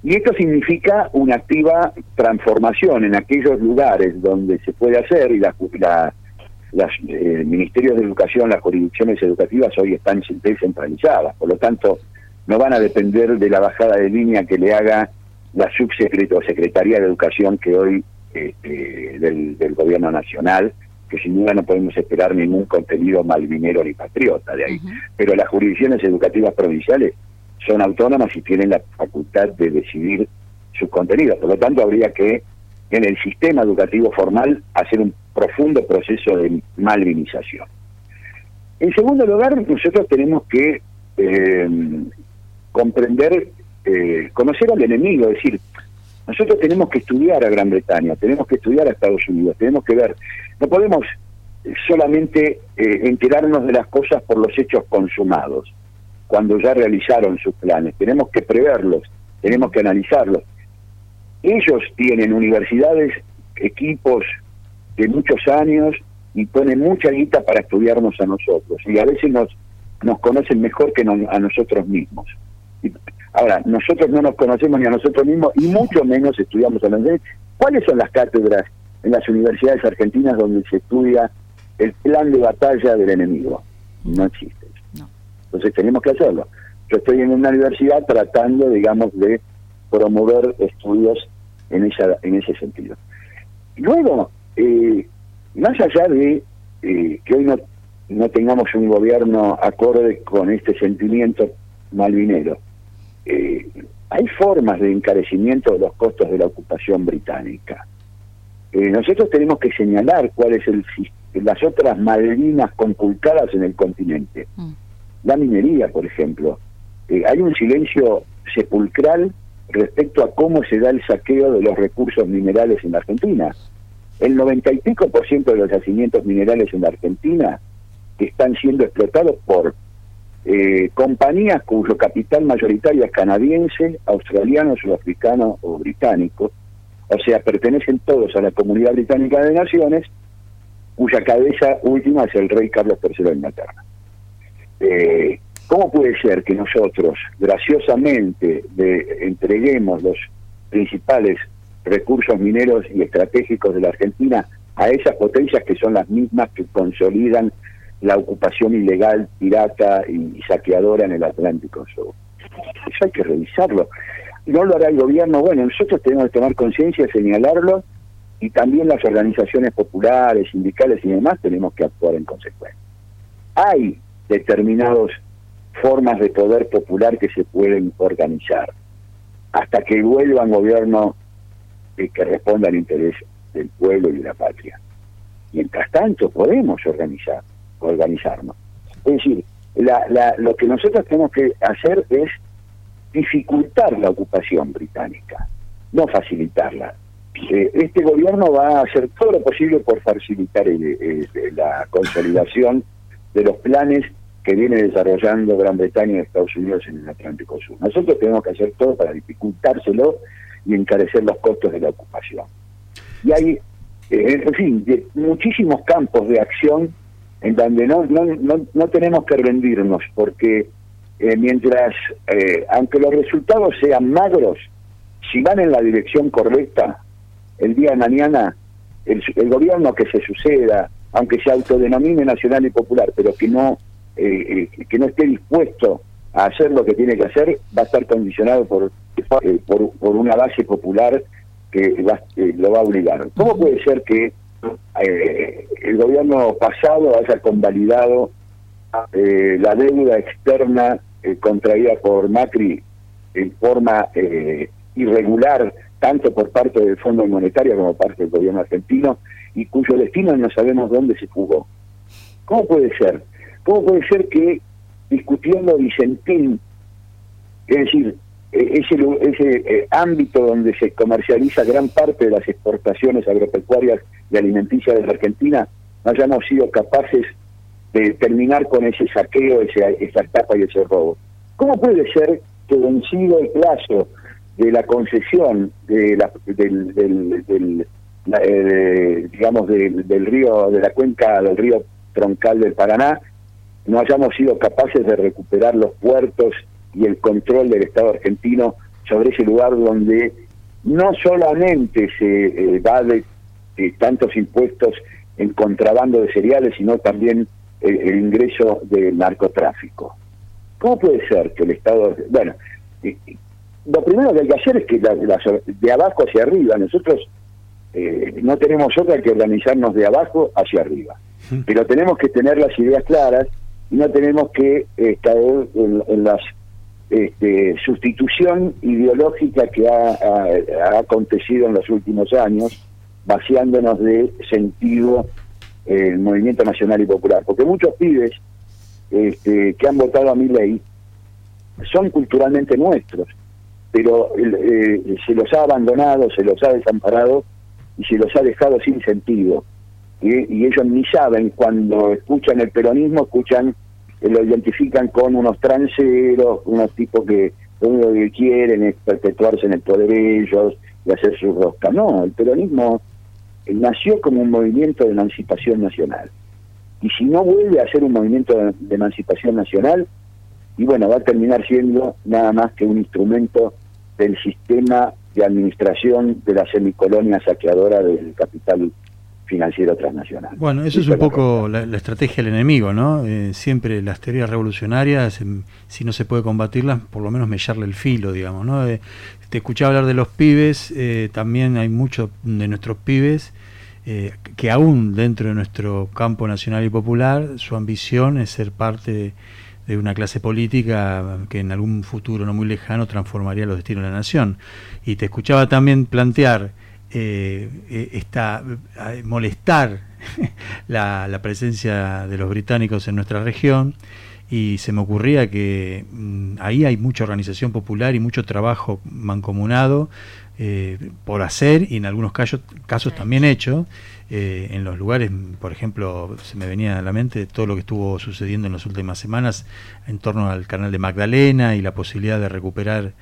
Y esto significa una activa transformación en aquellos lugares donde se puede hacer y la, la- las eh, ministerios de educación, las jurisdicciones educativas hoy están descentralizadas, por lo tanto no van a depender de la bajada de línea que le haga la subsecretaría o secretaría de educación que hoy este, del, del gobierno nacional, que sin duda no podemos esperar ningún contenido malvinero ni patriota de ahí. Pero las jurisdicciones educativas provinciales son autónomas y tienen la facultad de decidir sus contenidos. Por lo tanto, habría que, en el sistema educativo formal, hacer un profundo proceso de malvinización. En segundo lugar, nosotros tenemos que eh, comprender, eh, conocer al enemigo, es decir, nosotros tenemos que estudiar a Gran Bretaña, tenemos que estudiar a Estados Unidos, tenemos que ver, no podemos eh, solamente eh, enterarnos de las cosas por los hechos consumados, cuando ya realizaron sus planes, tenemos que preverlos, tenemos que analizarlos. Ellos tienen universidades, equipos de muchos años y ponen mucha guita para estudiarnos a nosotros y a veces nos, nos conocen mejor que no- a nosotros mismos. Ahora, nosotros no nos conocemos ni a nosotros mismos y mucho menos estudiamos a los demás. ¿Cuáles son las cátedras en las universidades argentinas donde se estudia el plan de batalla del enemigo? No existe. eso. Entonces tenemos que hacerlo. Yo estoy en una universidad tratando, digamos, de promover estudios en esa en ese sentido. Luego, eh, más allá de eh, que hoy no, no tengamos un gobierno acorde con este sentimiento malvinero, eh, hay formas de encarecimiento de los costos de la ocupación británica. Eh, nosotros tenemos que señalar cuáles sis- las otras Malvinas conculcadas en el continente. La minería, por ejemplo. Eh, hay un silencio sepulcral respecto a cómo se da el saqueo de los recursos minerales en la Argentina. El noventa y pico por ciento de los yacimientos minerales en la Argentina están siendo explotados por eh, compañías cuyo capital mayoritario es canadiense, australiano, sudafricano o británico, o sea, pertenecen todos a la Comunidad Británica de Naciones, cuya cabeza última es el rey Carlos III de Inglaterra. Eh, ¿Cómo puede ser que nosotros graciosamente le entreguemos los principales recursos mineros y estratégicos de la Argentina a esas potencias que son las mismas que consolidan la ocupación ilegal, pirata y, saqueadora en el Atlántico Sur. Eso hay que revisarlo. No lo hará el gobierno, bueno, nosotros tenemos que tomar conciencia, señalarlo, y también las organizaciones populares, sindicales y demás tenemos que actuar en consecuencia. Hay determinadas formas de poder popular que se pueden organizar hasta que vuelva un gobierno eh, que responda al interés del pueblo y de la patria. Mientras tanto podemos organizar, organizarnos. Es decir, la, la, lo que nosotros tenemos que hacer es dificultar la ocupación británica, no facilitarla. Eh, este gobierno va a hacer todo lo posible por facilitar el- el- la consolidación de los planes que viene desarrollando Gran Bretaña y Estados Unidos en el Atlántico Sur. Nosotros tenemos que hacer todo para dificultárselo y encarecer los costos de la ocupación. Y hay, eh, en fin, de muchísimos campos de acción en donde no, no, no, no tenemos que rendirnos, porque eh, mientras, eh, aunque los resultados sean magros, si van en la dirección correcta, el día de mañana el, gobierno que se suceda, aunque se autodenomine nacional y popular, pero que no eh, eh, que no esté dispuesto a hacer lo que tiene que hacer, va a estar condicionado por eh, por, por una base popular que va- lo va a obligar. ¿Cómo puede ser que eh, el gobierno pasado haya convalidado eh, la deuda externa eh, contraída por Macri en forma irregular, tanto por parte del Fondo Monetario como por parte del gobierno argentino, y cuyo destino no sabemos dónde se jugó. ¿Cómo puede ser? ¿Cómo puede ser que discutiendo Vicentín, es decir, ese, lu- ese eh, ámbito donde se comercializa gran parte de las exportaciones agropecuarias y alimenticias de la Argentina, no hayamos sido capaces de terminar con ese saqueo, ese, esa etapa y ese robo? ¿Cómo puede ser que vencido el plazo de la concesión de la, del, eh, digamos del, del río de la cuenca del río troncal del Paraná no hayamos sido capaces de recuperar los puertos y el control del Estado argentino sobre ese lugar donde no solamente se eh, va de, de tantos impuestos en contrabando de cereales, sino también el, el ingreso del narcotráfico. ¿Cómo puede ser que el Estado... Bueno, eh, eh, lo primero que hay que hacer es que la- la- de abajo hacia arriba, nosotros eh, no tenemos otra que organizarnos de abajo hacia arriba. Pero tenemos que tener las ideas claras y no tenemos que eh, caer en, en las este, sustitución ideológica que ha, acontecido en los últimos años, vaciándonos de sentido el movimiento nacional y popular. Porque muchos pibes este, que han votado a mi ley son culturalmente nuestros, pero eh, se los ha abandonado, se los ha desamparado y se los ha dejado sin sentido. Y, ellos ni saben, cuando escuchan el peronismo, escuchan, lo identifican con unos transeros, unos tipos que lo único que quieren es perpetuarse en el poder ellos y hacer su rosca. No, el peronismo eh, nació como un movimiento de emancipación nacional. Y si no vuelve a ser un movimiento de, de emancipación nacional, y bueno, va a terminar siendo nada más que un instrumento del sistema de administración de la semicolonia saqueadora del capital financiero transnacional. Bueno, eso es un poco la, la estrategia del enemigo, ¿no? Eh, siempre las teorías revolucionarias, em, si no se puede combatirlas, por lo menos mellarle el filo, digamos, ¿no? Eh, te escuchaba hablar de los pibes, eh, también hay muchos de nuestros pibes que aún dentro de nuestro campo nacional y popular, su ambición es ser parte de, de una clase política que en algún futuro no muy lejano transformaría los destinos de la nación. Y te escuchaba también plantear eh, eh, esta, eh, molestar la, la presencia de los británicos en nuestra región. Y se me ocurría que mm, ahí hay mucha organización popular y mucho trabajo mancomunado eh, por hacer y en algunos casos, casos también hecho eh, en los lugares, por ejemplo, se me venía a la mente todo lo que estuvo sucediendo en las últimas semanas en torno al canal de Magdalena y la posibilidad de recuperar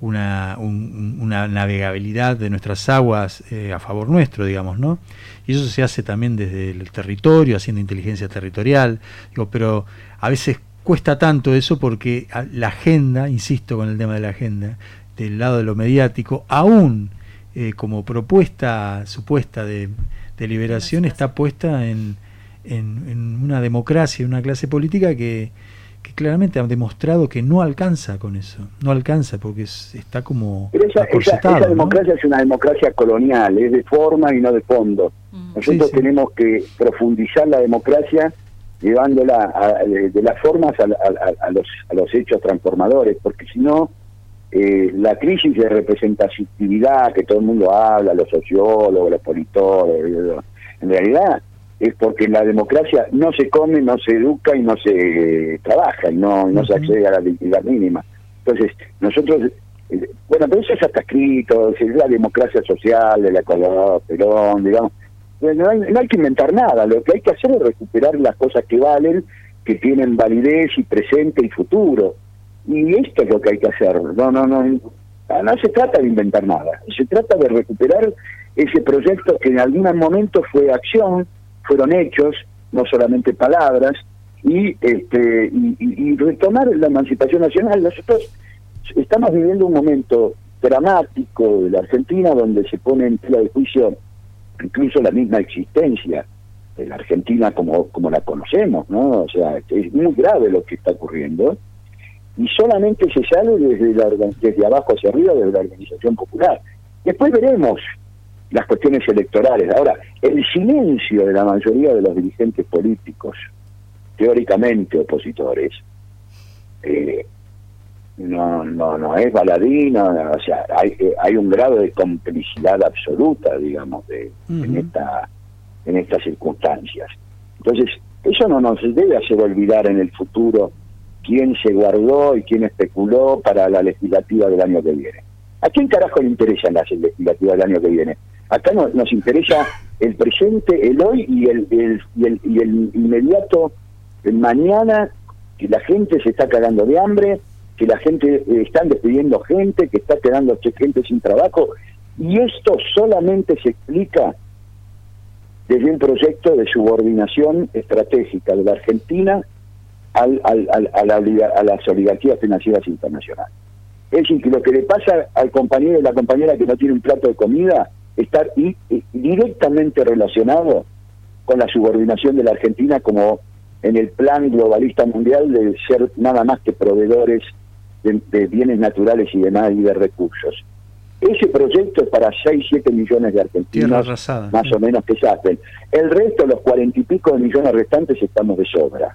una, un- una navegabilidad de nuestras aguas eh, a favor nuestro, digamos, ¿no? Y eso se hace también desde el territorio, haciendo inteligencia territorial, digo, pero a veces cuesta tanto eso porque la agenda, insisto con el tema de la agenda, del lado de lo mediático, aún eh, como propuesta supuesta de, de liberación, está puesta en, en, en una democracia, en una clase política que, que claramente han demostrado que no alcanza con eso, no alcanza porque es- está como Pero esa, esa, acorsetado, esa ¿no? democracia es una democracia colonial, es de forma y no de fondo. Nosotros Sí, sí. tenemos que profundizar la democracia llevándola a- de, de las formas a, a- a- a los, a los hechos transformadores, porque si no, eh, la crisis de representatividad que todo el mundo habla, los sociólogos, los politólogos, en realidad es porque en la democracia no se come, no se educa y no se trabaja, y no, no se accede a la dignidad mínima. Entonces, nosotros, eh, bueno, pero eso ya está escrito, es la democracia social de la Ecuador, Perón, digamos. Bueno, No hay, no hay que inventar nada, lo que hay que hacer es recuperar las cosas que valen, que tienen validez y presente y futuro. Y esto es lo que hay que hacer. No, no, no, no se trata de inventar nada, se trata de recuperar ese proyecto que en algún momento fue acción, fueron hechos, no solamente palabras, y este y, retomar la emancipación nacional. Nosotros estamos viviendo un momento dramático de la Argentina donde se pone en tela de juicio incluso la misma existencia de la Argentina como, como la conocemos, ¿no? O sea, es muy grave lo que está ocurriendo y solamente se sale desde, la, desde abajo hacia arriba, desde la organización popular. Después veremos las cuestiones electorales. Ahora, el silencio de la mayoría de los dirigentes políticos, teóricamente opositores, eh, no, no, no es baladino, o sea, hay, eh, hay un grado de complicidad absoluta, digamos, de, en esta en estas circunstancias. Entonces, eso no nos debe hacer olvidar en el futuro quién se guardó y quién especuló para la legislativa del año que viene. ¿A quién carajo le interesan las legislativas del año que viene? Acá no- nos interesa el presente, el hoy y el, y el, y el inmediato, el mañana, que la gente se está cagando de hambre, que la gente eh, están despidiendo gente, que está quedando gente sin trabajo, y esto solamente se explica desde un proyecto de subordinación estratégica de la Argentina al, al- a, la, las oligarquías financieras internacionales. Es decir, que lo que le pasa al compañero y la compañera que no tiene un plato de comida i- i- directamente relacionado con la subordinación de la Argentina como en el plan globalista mundial de ser nada más que proveedores de, de bienes naturales y demás y de recursos. Ese proyecto es para 6, 7 millones de argentinos, más o menos que se hacen. El resto, los cuarenta y pico de millones restantes, estamos de sobra.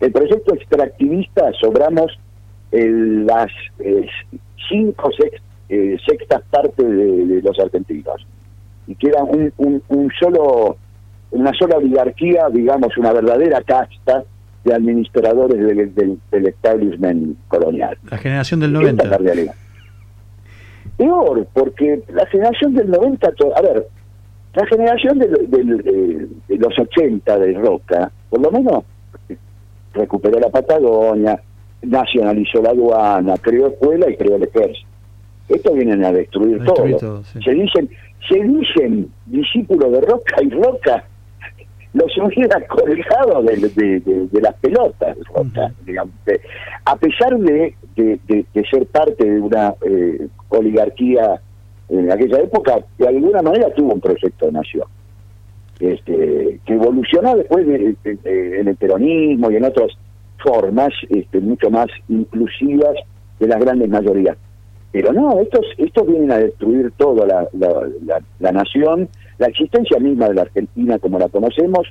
El proyecto extractivista sobramos las eh, cinco sex- eh, sextas partes de, de los argentinos. Y queda un, un, un solo, una sola oligarquía, digamos, una verdadera casta de administradores del, del, del establishment colonial. La generación del Esta es la 90. realidad. Peor, porque la generación del 90, to- a ver, la generación del, eh, de los 80 de Roca, por lo menos recuperó la Patagonia, nacionalizó la aduana, creó escuela y creó el ejército. Estos vienen a destruir, A destruir todo. todo, sí. Se dicen, se dicen discípulos de Roca y Roca los hubiera colgado de, de- de- de las pelotas, Roca, digamos. De- a pesar de, de- ser parte de una eh, oligarquía en aquella época, de alguna manera tuvo un proyecto de nación. Este, que evolucionó después de- de- de- en el peronismo y en otras formas este, mucho más inclusivas de las grandes mayorías. Pero no, estos estos vienen a destruir toda la, la, la- la nación, la existencia misma de la Argentina como la conocemos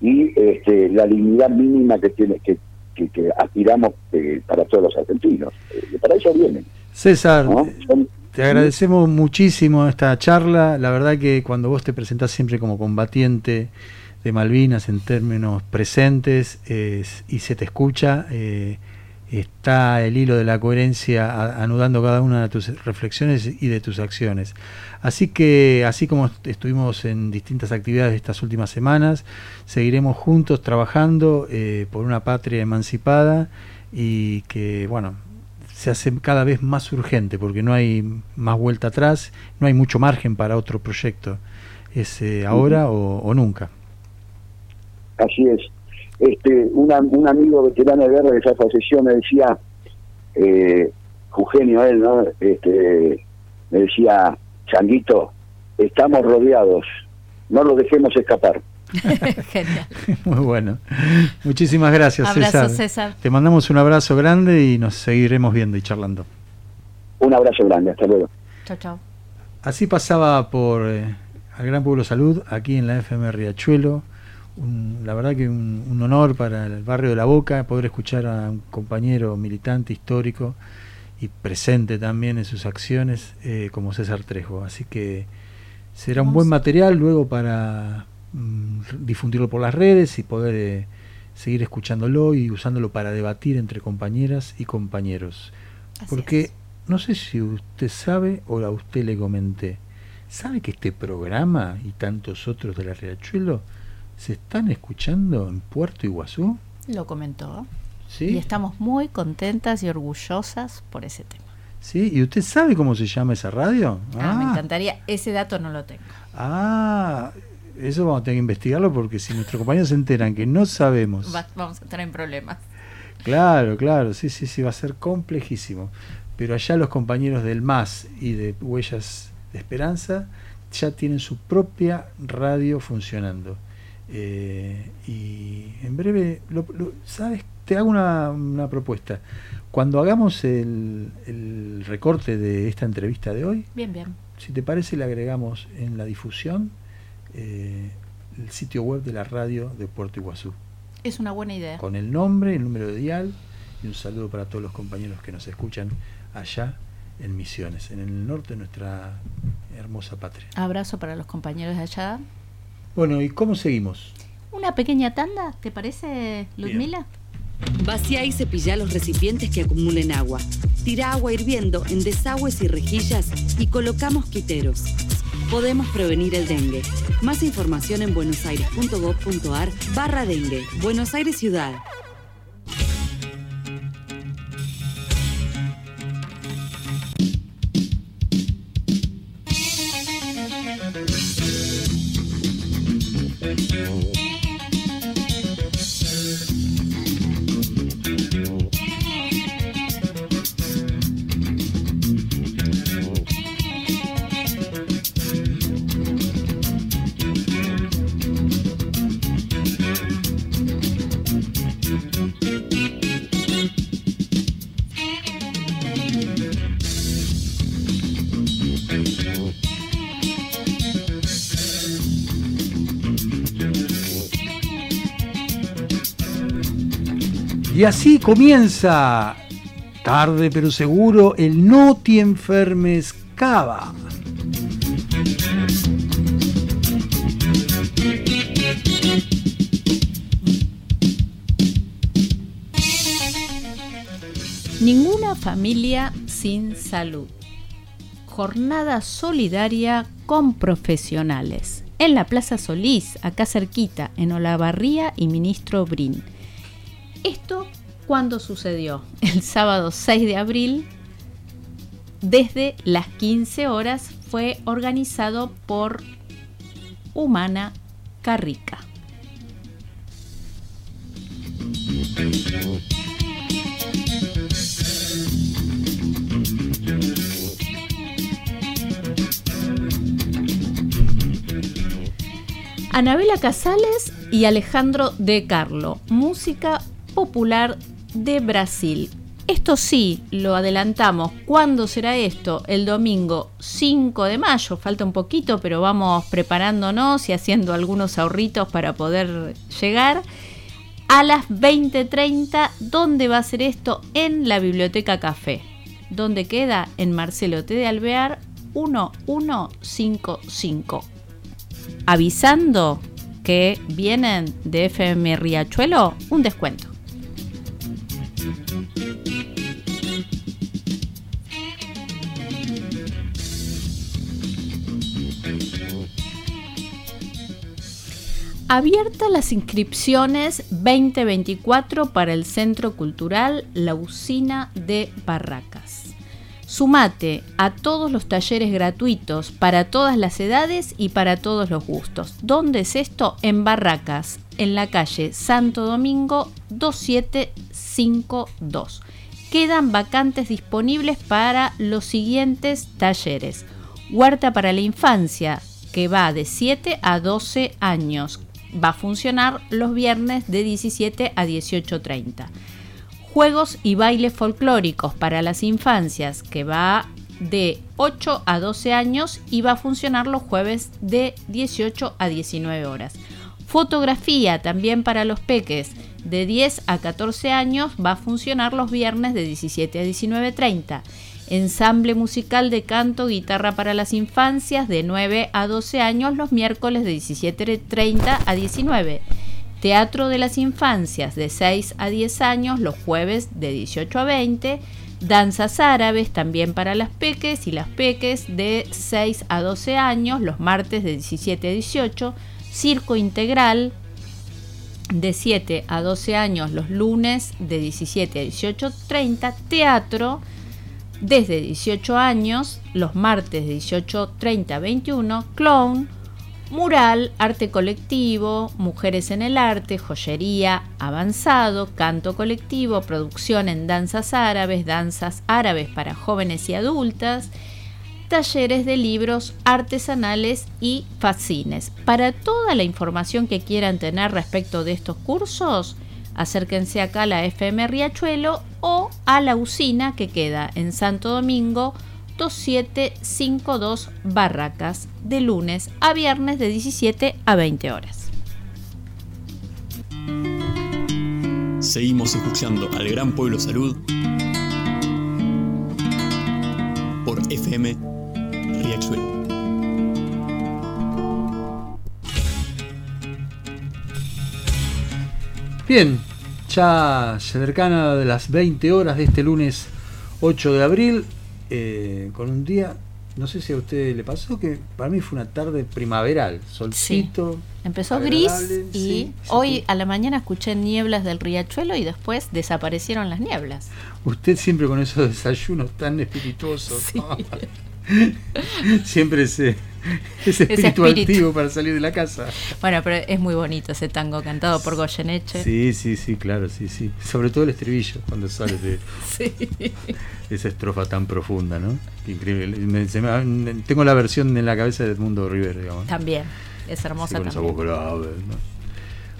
y este, la dignidad mínima que tiene que, que, que aspiramos eh, para todos los argentinos. Eh, para eso vienen. César, ¿no? Son- te agradecemos muchísimo esta charla. La verdad que cuando vos te presentás siempre como combatiente de Malvinas en términos presentes es- y se te escucha, eh, está el hilo de la coherencia anudando cada una de tus reflexiones y de tus acciones. Así que, así como est- estuvimos en distintas actividades estas últimas semanas, seguiremos juntos trabajando eh, por una patria emancipada y que, bueno, se hace cada vez más urgente porque no hay más vuelta atrás, no hay mucho margen para otro proyecto. Es eh, ahora o, o nunca. Así es. Este, una- un amigo veterano de guerra de esa posesión me decía, eh, Eugenio él, ¿no? Este, me decía, Changuito, estamos rodeados, no lo dejemos escapar. Genial. Muy bueno. Muchísimas gracias, Abrazo, César. César. Te mandamos un abrazo grande y nos seguiremos viendo y charlando. Un abrazo grande, hasta luego. Chao, chao. Así pasaba por eh, al Gran Pueblo Salud, aquí en la FM Riachuelo. Un- la verdad que un, un honor para el barrio de La Boca poder escuchar a un compañero militante histórico y presente también en sus acciones eh, como César Trejo. Así que será un buen material luego para mm, difundirlo por las redes y poder eh, seguir escuchándolo y usándolo para debatir entre compañeras y compañeros. Porque no sé si usted sabe o a usted le comenté, ¿sabe que este programa y tantos otros de la Riachuelo se están escuchando en Puerto Iguazú? Lo comentó. Sí. Y estamos muy contentas y orgullosas por ese tema. ¿Sí? ¿Y usted sabe cómo se llama esa radio? Ah, me encantaría. Ese dato no lo tengo. Ah, eso vamos a tener que investigarlo porque si nuestros compañeros se enteran que no sabemos. Va- vamos a estar en problemas. Claro, claro, sí, sí, sí, va a ser complejísimo. Pero allá los compañeros del MAS y de Huellas de Esperanza ya tienen su propia radio funcionando. Eh, y en breve, lo- lo- ¿sabes? Te hago una, una propuesta. Cuando hagamos el, el recorte de esta entrevista de hoy, Bien, bien. si te parece, le agregamos en la difusión eh, el sitio web de la radio de Puerto Iguazú Es una buena idea. con el nombre, el número de dial y un saludo para todos los compañeros que nos escuchan allá en Misiones, en el norte de nuestra hermosa patria. Abrazo para los compañeros de allá. Bueno, ¿y cómo seguimos? Una pequeña tanda, ¿te parece, Ludmila? Vacía y cepilla los recipientes que acumulen agua. Tira agua hirviendo en desagües y rejillas y coloca mosquiteros. Podemos prevenir el dengue. Más información en buenosaires.gov.ar barra dengue. Buenos Aires Ciudad. Y así comienza, tarde pero seguro, el No te enfermes cava. Ninguna familia sin salud. Jornada solidaria con profesionales. En la Plaza Solís, acá cerquita, en Olavarría y Ministro Brin. Esto, ¿cuándo sucedió? El sábado 6 de abril, desde las 15 horas, fue organizado por Humana Carrica. Anabela Casales y Alejandro De Carlo, música popular de Brasil. Esto sí, lo adelantamos. ¿Cuándo será esto? El domingo 5 de mayo. Falta un poquito, pero vamos preparándonos y haciendo algunos ahorritos para poder llegar. A las 20.30, ¿dónde va a ser esto? En la Biblioteca Café. ¿Dónde queda? En Marcelo T. de Alvear 1155 avisando que vienen de FM Riachuelo un descuento. Abiertas las inscripciones 2024 para el Centro Cultural La Usina de Barracas. Sumate a todos los talleres gratuitos para todas las edades y para todos los gustos. ¿Dónde es esto? En Barracas, en la calle Santo Domingo 2752. Quedan vacantes disponibles para los siguientes talleres. Huerta para la infancia, que va de 7 a 12 años. va a funcionar los viernes de 17 a 18.30. Juegos y bailes folclóricos para las infancias, que va de 8 a 12 años y va a funcionar los jueves de 18 a 19 horas. Fotografía también para los peques de 10 a 14 años va a funcionar los viernes de 17 a 19.30. Ensamble musical de canto, guitarra para las infancias de 9 a 12 años los miércoles de 17.30 a 19. Teatro de las infancias de 6 a 10 años los jueves de 18 a 20. Danzas árabes también para las peques y las peques de 6 a 12 años los martes de 17 a 18. Circo integral de 7 a 12 años los lunes de 17 a 18.30. Teatro desde 18 años los martes de 18.30 a 21. Clown Mural, arte colectivo, mujeres en el arte, joyería avanzado, canto colectivo, producción en danzas árabes, danzas árabes para jóvenes y adultas, talleres de libros artesanales y fascines. Para toda la información que quieran tener respecto de estos cursos, acérquense acá a la FM Riachuelo o a la usina que queda en Santo Domingo 2752 Barracas, de lunes a viernes de 17 a 20 horas. Seguimos escuchando al Gran Pueblo Salud por FM Bien, ya cercana de las 20 horas de este lunes 8 de abril, eh, con un día, no sé si a usted le pasó, que para mí fue una tarde primaveral, solcito. Empezó gris y hoy a la mañana escuché nieblas del riachuelo y después desaparecieron las nieblas. Usted siempre con esos desayunos tan espirituosos. siempre se ese espíritu activo para salir de la casa. Bueno, pero es muy bonito ese tango cantado por Goyeneche. Sí, sí, sí, claro, sí, sí. Sobre todo el estribillo, cuando sale de esa estrofa tan profunda, ¿no? Increíble. tengo la versión en la cabeza de Edmundo Rivera, digamos. También, es hermosa también.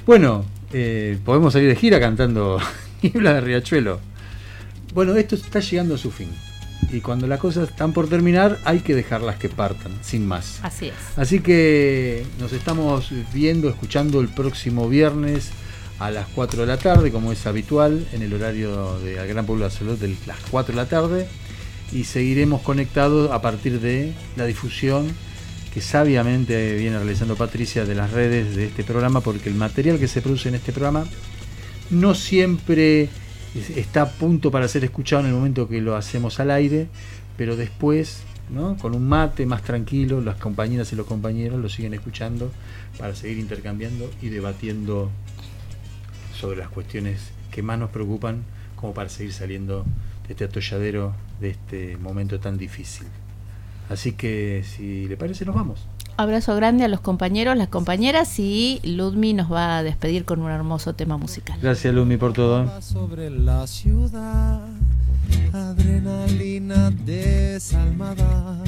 Bueno, eh, podemos salir de gira cantando Niebla de Riachuelo. Bueno, esto está llegando a su fin y cuando las cosas están por terminar hay que dejarlas que partan, sin más. Así es. Así que nos estamos viendo, escuchando el próximo viernes a las 4 de la tarde, como es habitual, en el horario de Al Gran Pueblo de Salud de las 4 de la tarde, y seguiremos conectados a partir de la difusión que sabiamente viene realizando Patricia de las redes de este programa, porque el material que se produce en este programa no siempre está a punto para ser escuchado en el momento que lo hacemos al aire, pero después, ¿no? con un mate más tranquilo, las compañeras y los compañeros lo siguen escuchando para seguir intercambiando y debatiendo sobre las cuestiones que más nos preocupan como para seguir saliendo de este atolladero, de este momento tan difícil. Así que si le parece, nos vamos. Abrazo grande a los compañeros, las compañeras y Ludmi nos va a despedir con un hermoso tema musical. Gracias Ludmi por todo. Sobre la ciudad, adrenalina desalmada